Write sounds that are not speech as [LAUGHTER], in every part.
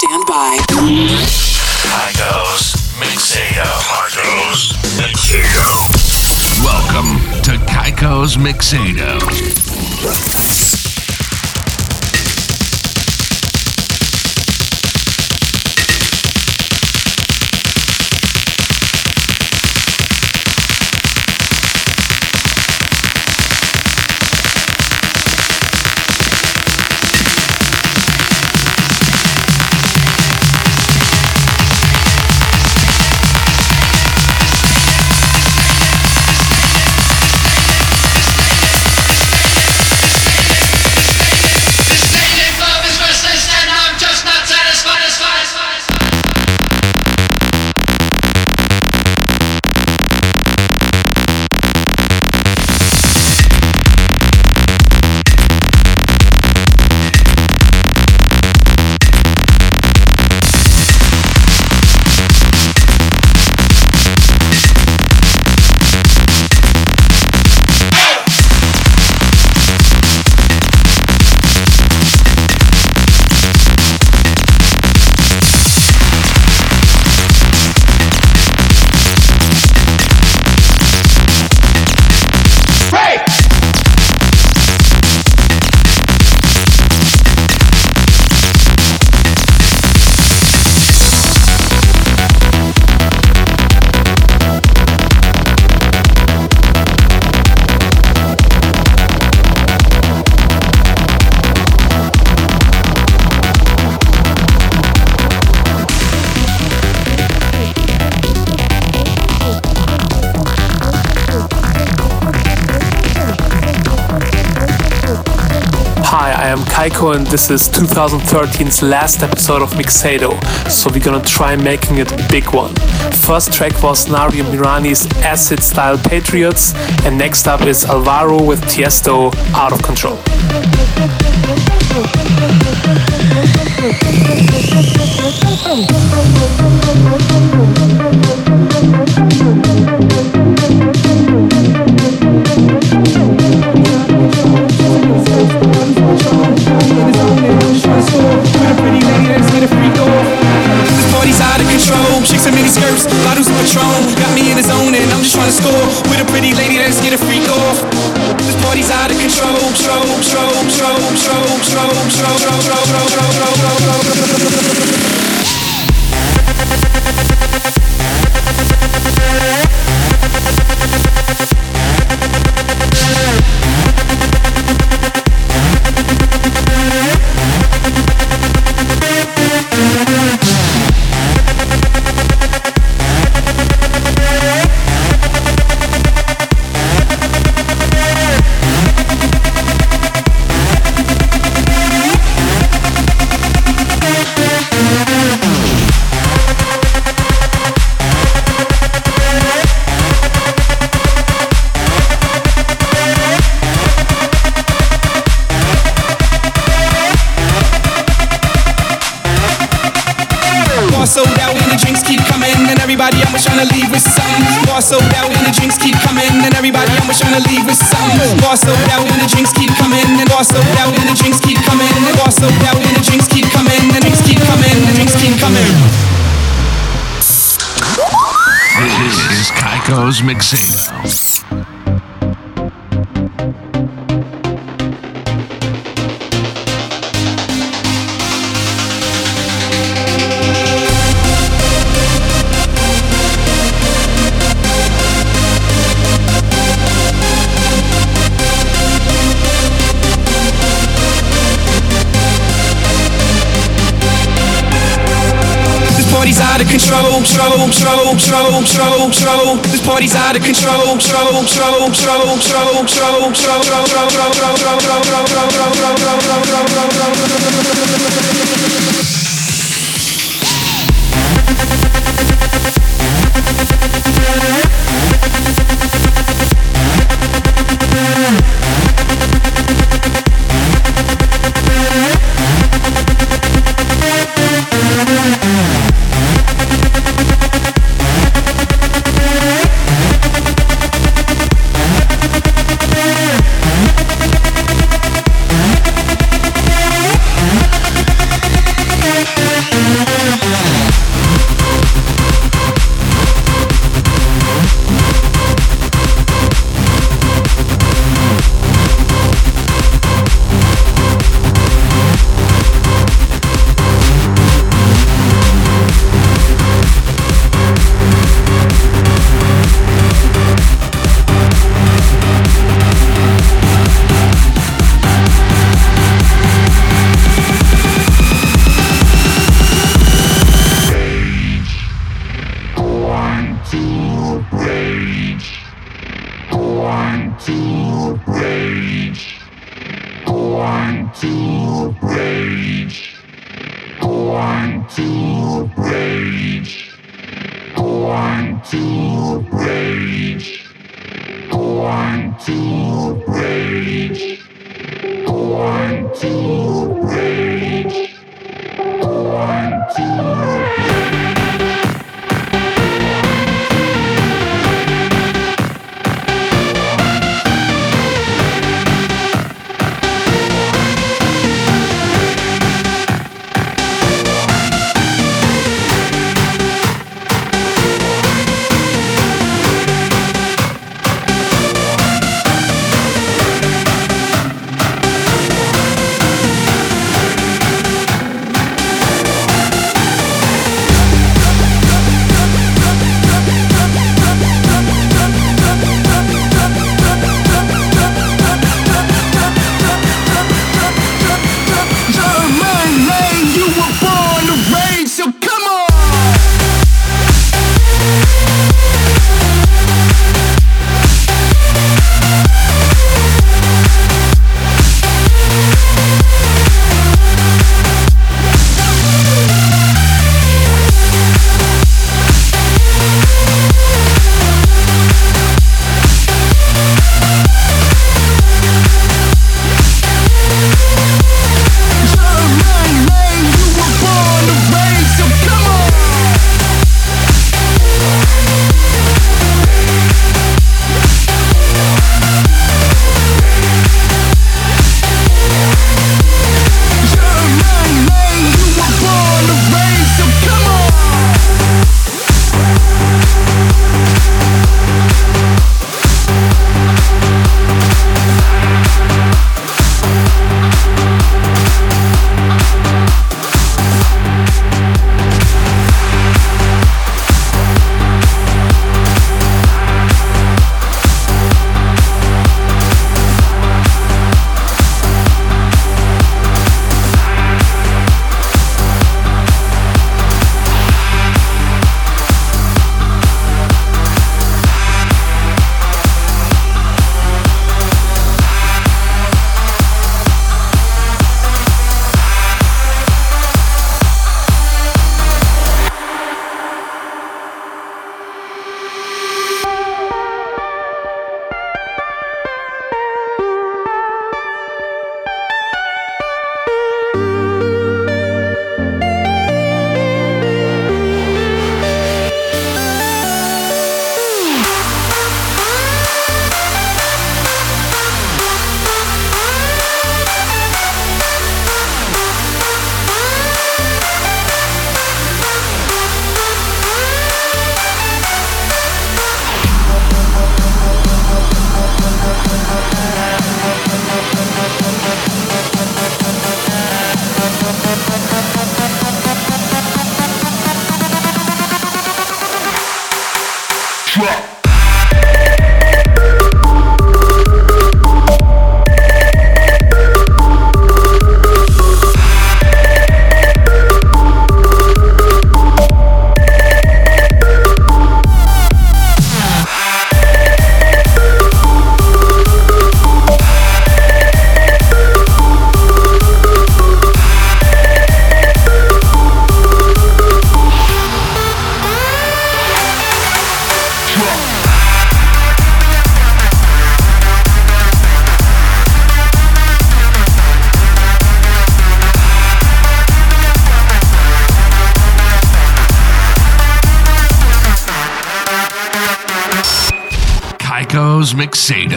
stand by. Kyco's Mixado. Kyco's Mixado. Welcome to Kyco's Mixado. Kyco and this is 2013's last episode of Mixado, so we're gonna try making it a big one. First track was Nario Mirani's acid style Patriots, and next up is Alvaro with Tiesto, Out of Control. [LAUGHS] Chicks in mini skirts, bottles of Patron Got me in the zone and I'm just trying to score With a pretty lady, let's get a freak off This party's out of control, control, control, control, control, control, control, control, control, control, Marcos Mixado. trouble, trouble, trouble, trouble, trouble. This party's out of control, trouble, trouble, trouble, trouble, trouble, trouble. Yeah. Going to rage. Going to rage. Going to rage. Going to rage. Going to rage. Going to rage. Going to rage.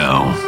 now.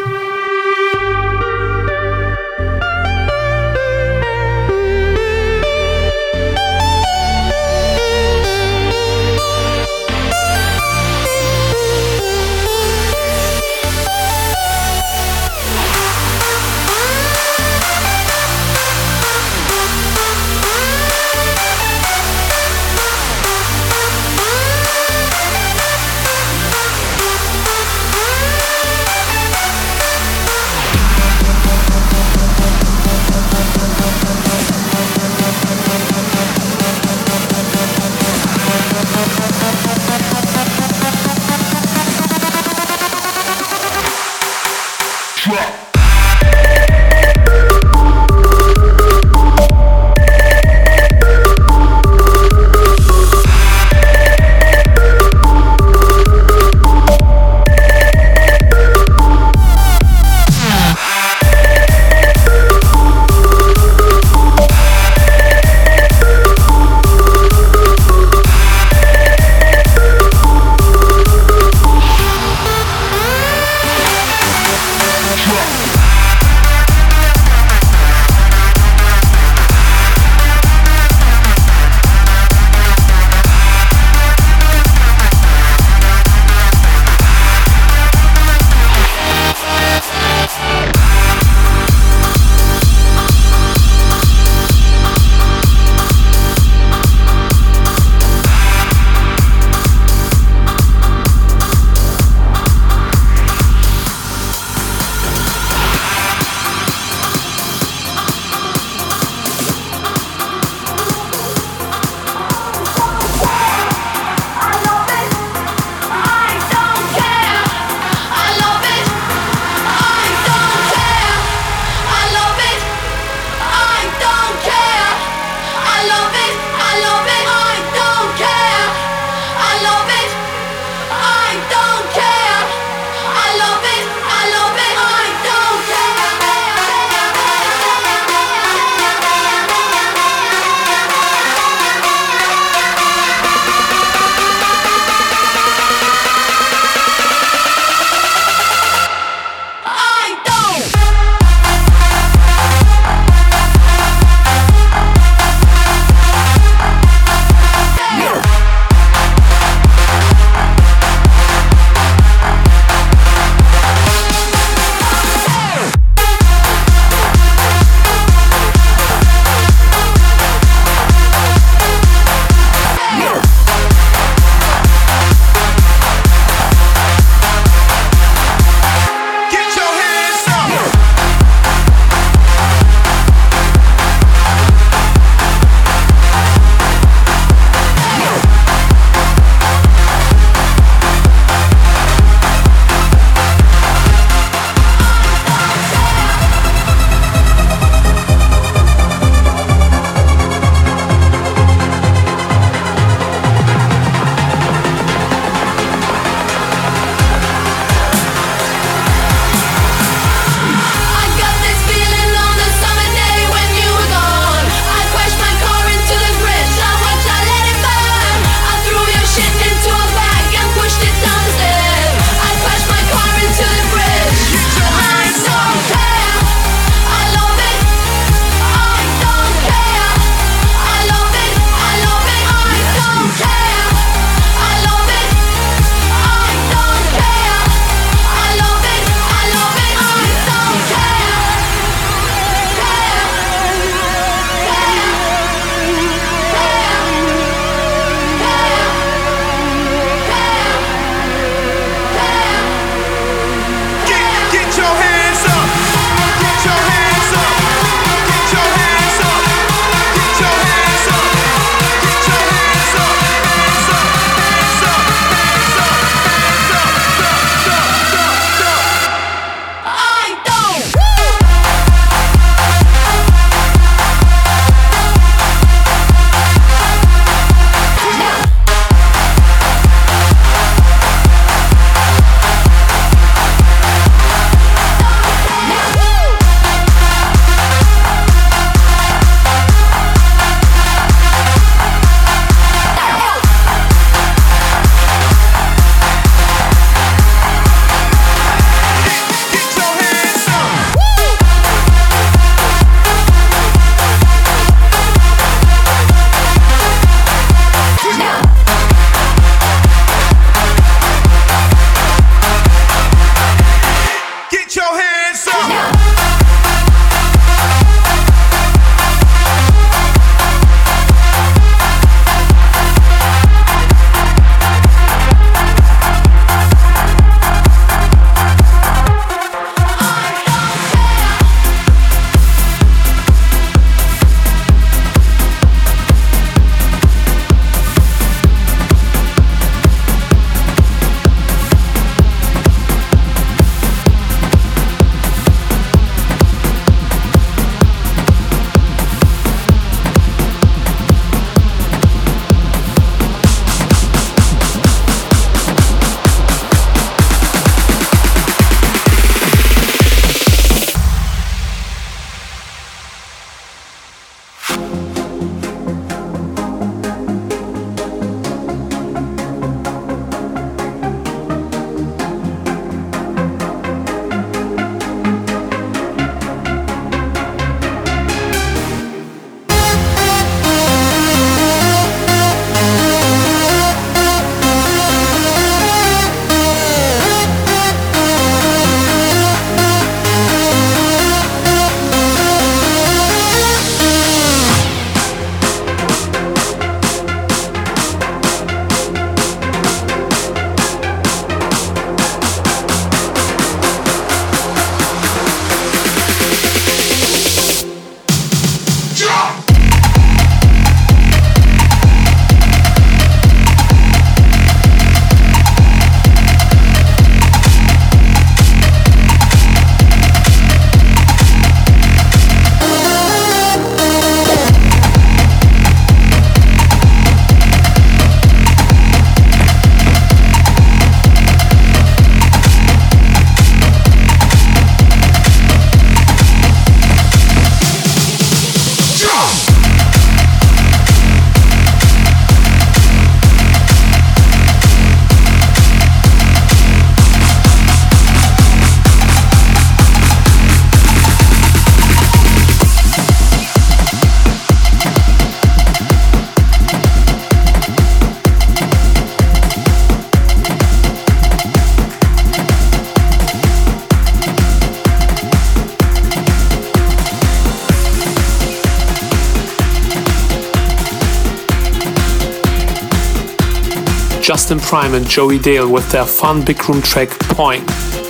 Prime and Joey Dale with their fun big room track Point.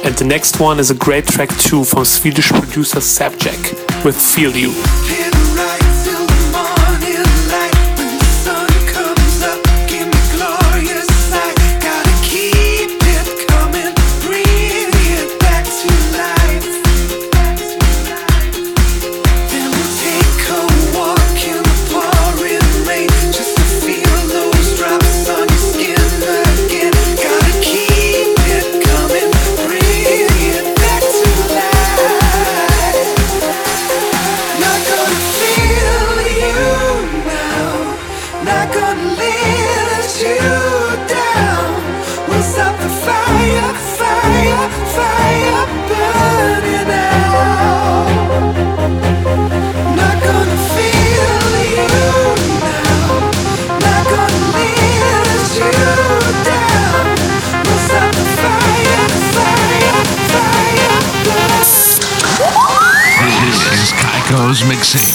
And the next one is a great track too from Swedish producer Sapjack with Feel You. Big City.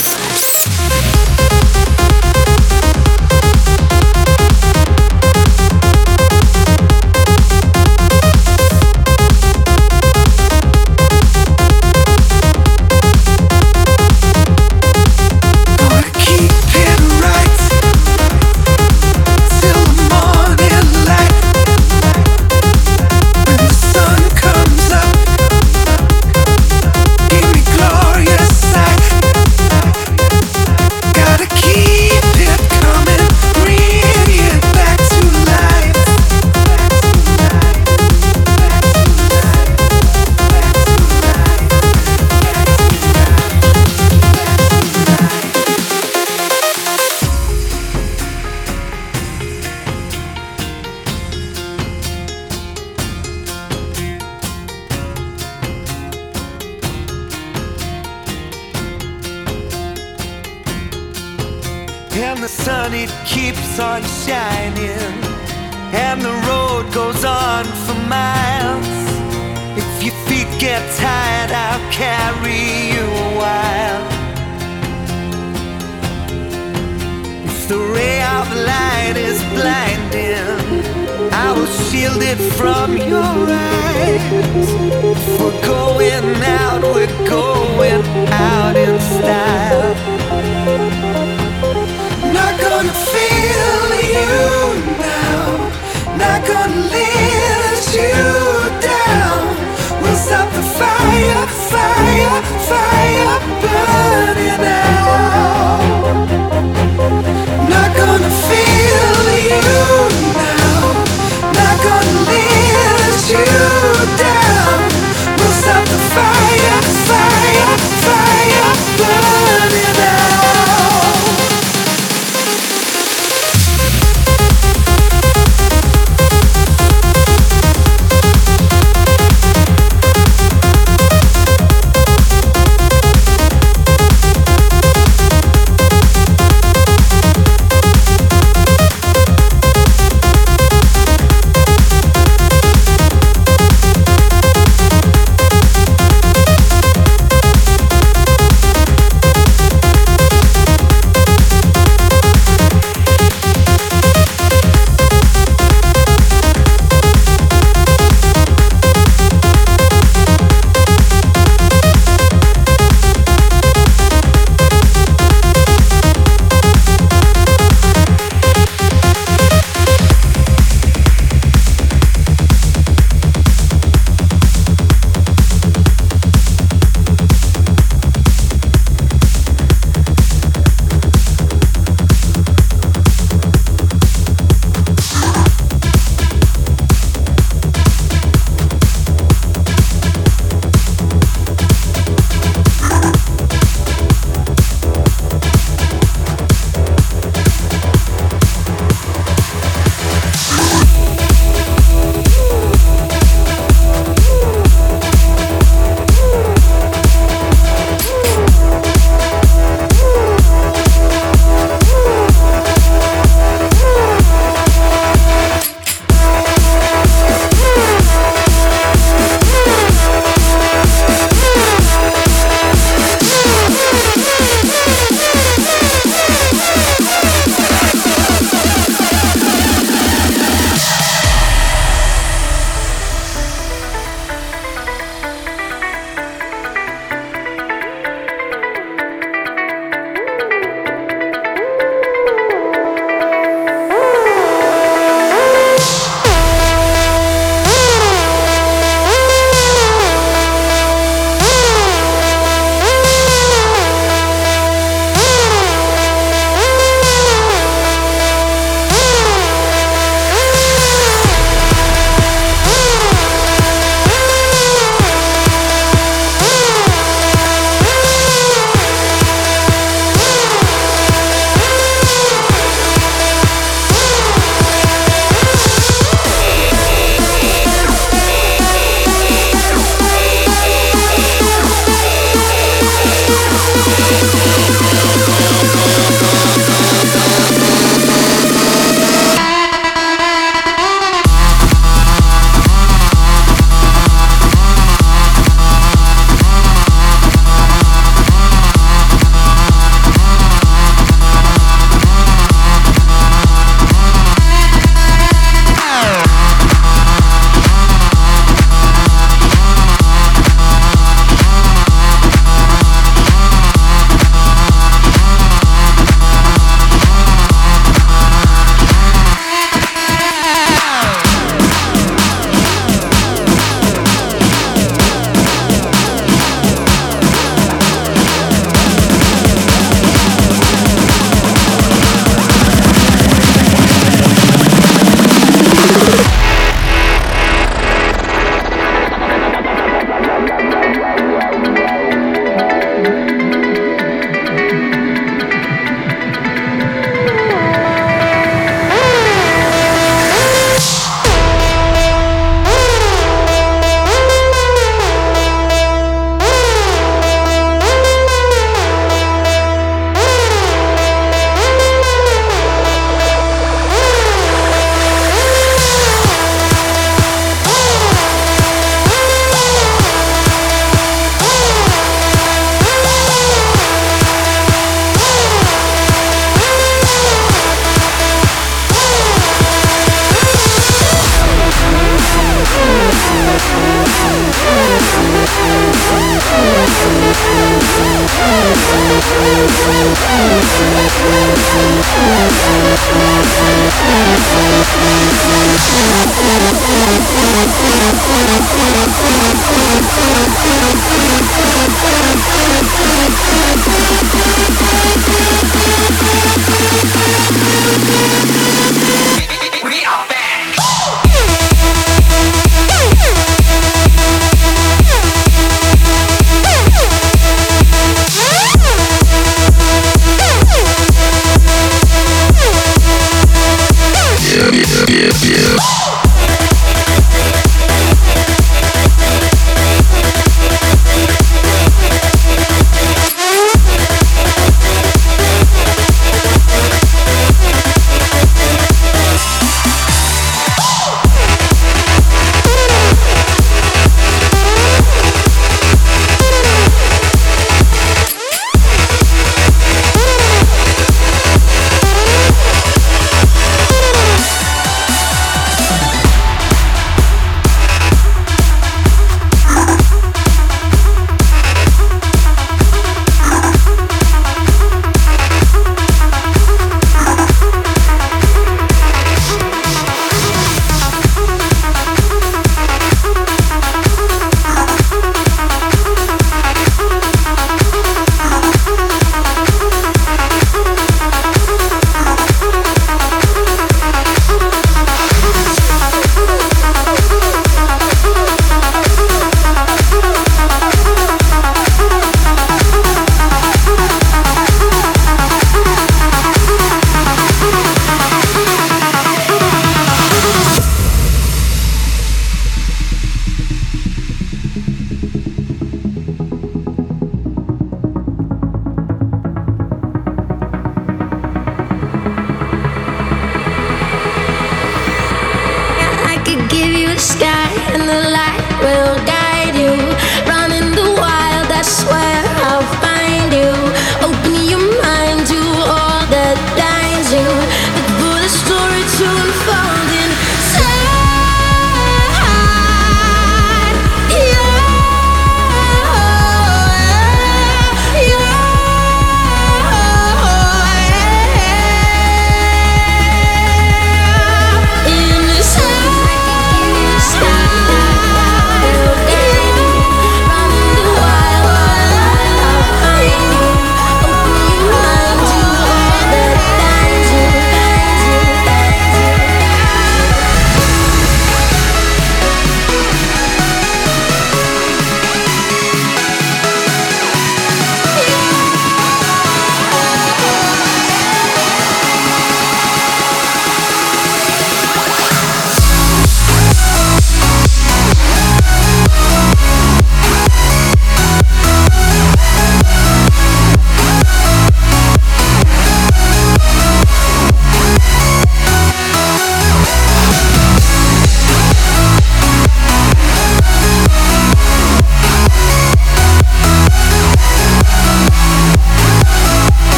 Mixing. fire, fire burning out.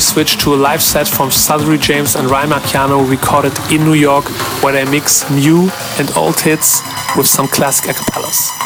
Switch to a live set from Sunnery James and Ryan Marciano recorded in New York where they mix new and old hits with some classic acapellas.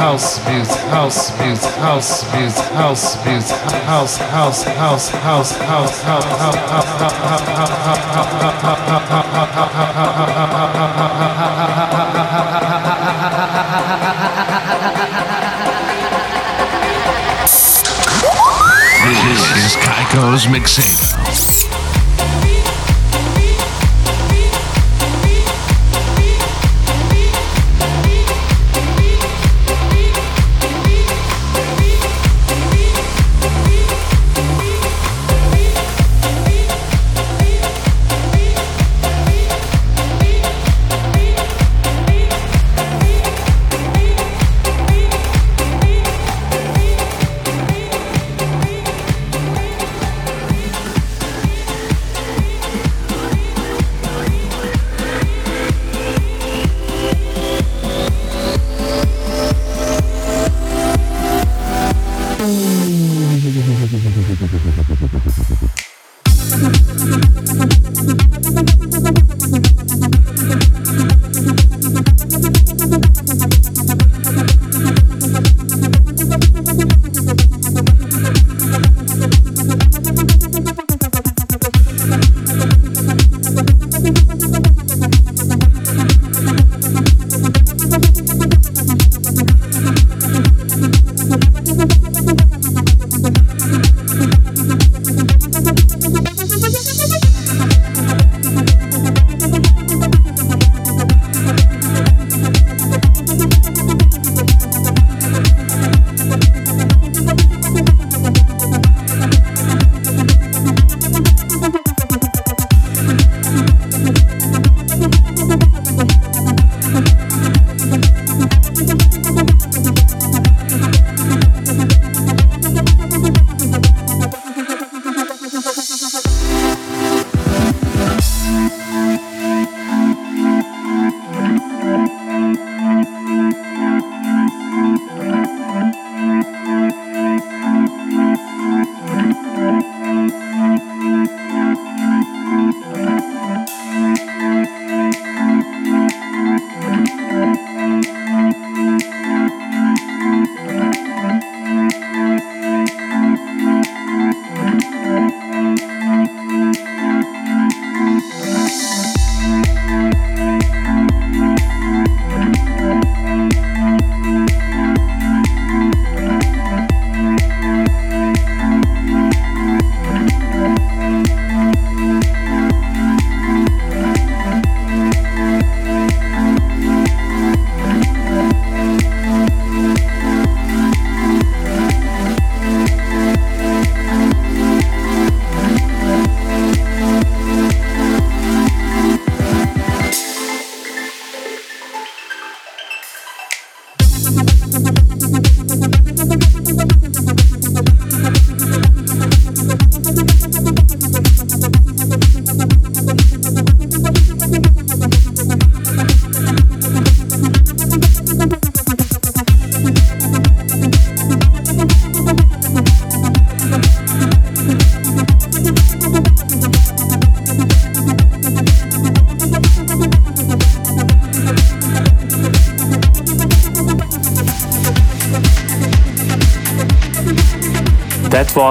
House music, house music, house music, house music, house music, house, house, house, house, house, house, This is Kyco's Mixado.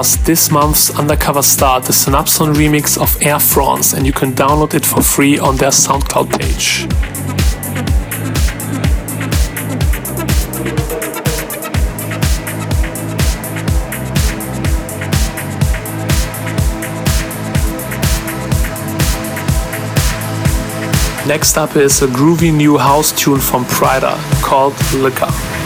Was this month's Undercover Star, the Synapson remix of Air France, and you can download it for free on their SoundCloud page. Next up is a groovy new house tune from Pryda called Liquor.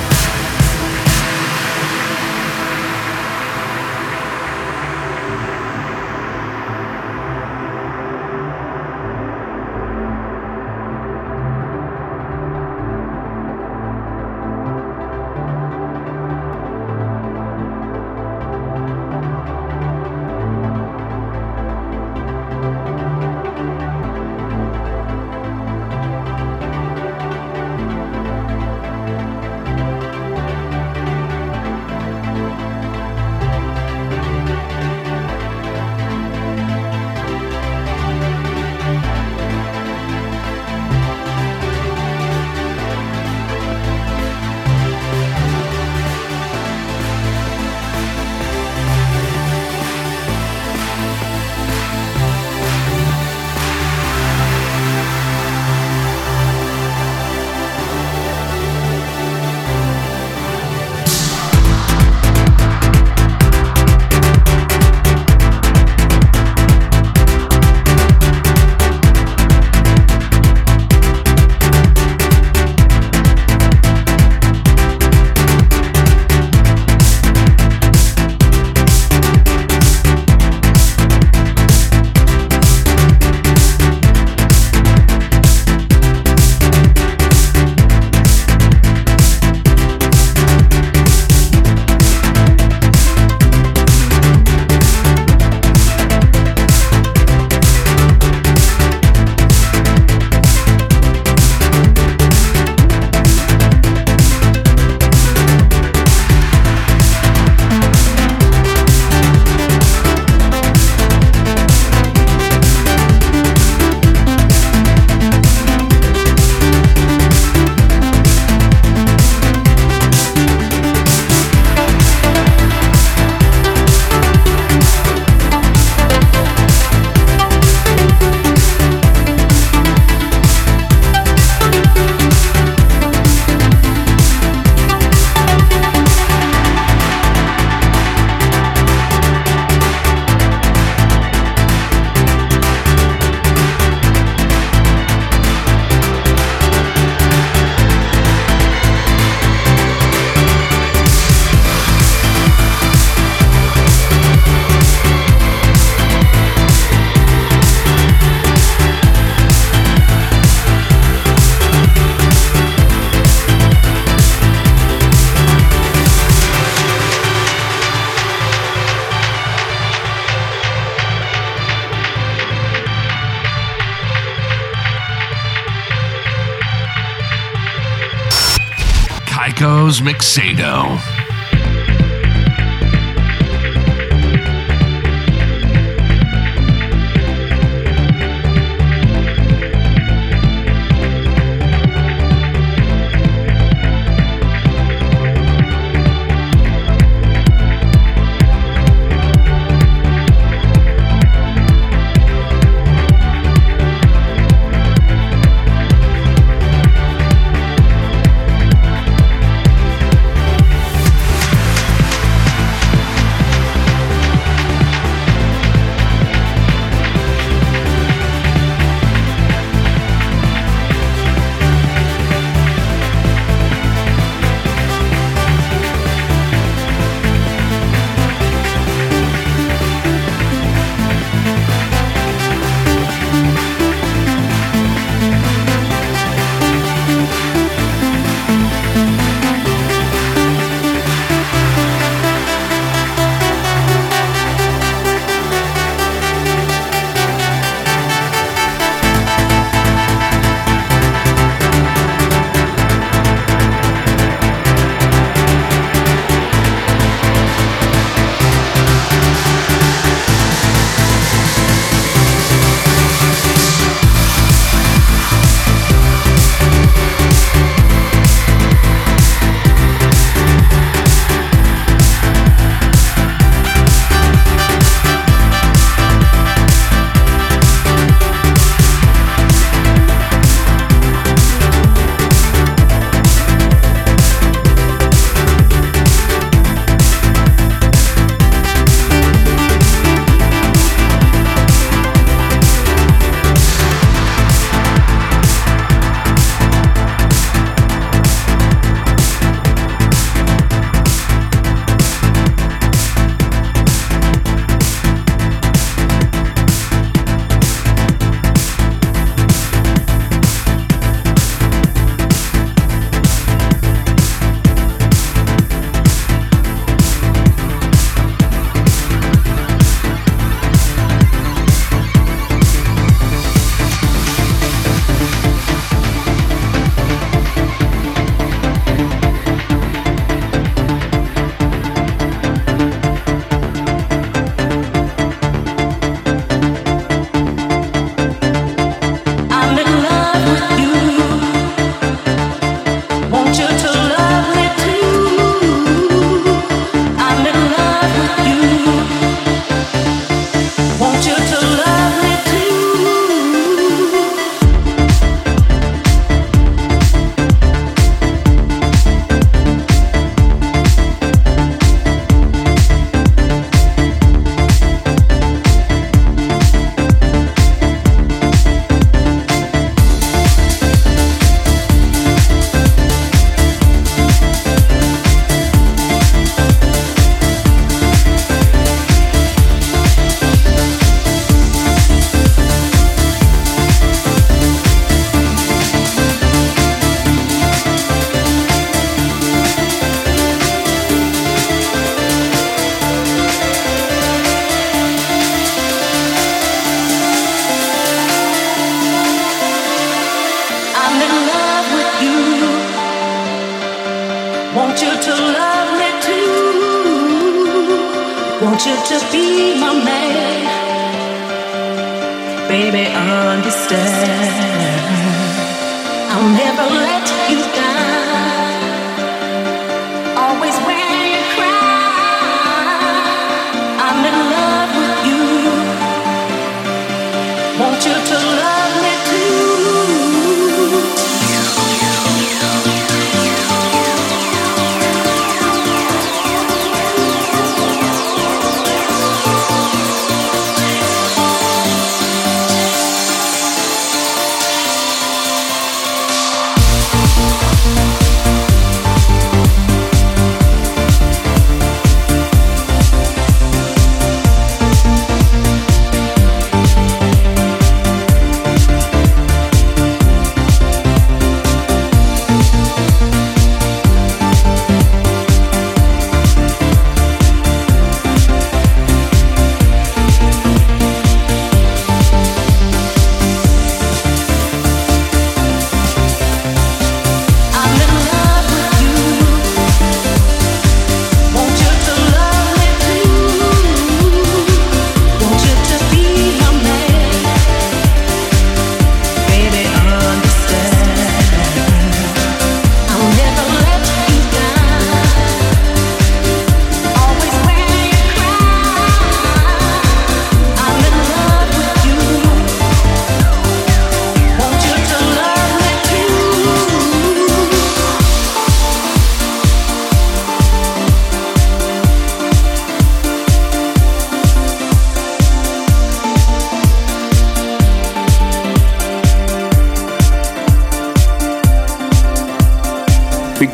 Mixado.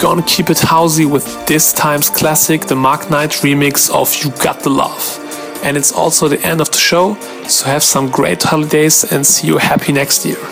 Gonna keep it housey with this time's classic, the Mark Knight remix of You Got the Love. And it's also the end of the show, so have some great holidays and see you happy next year.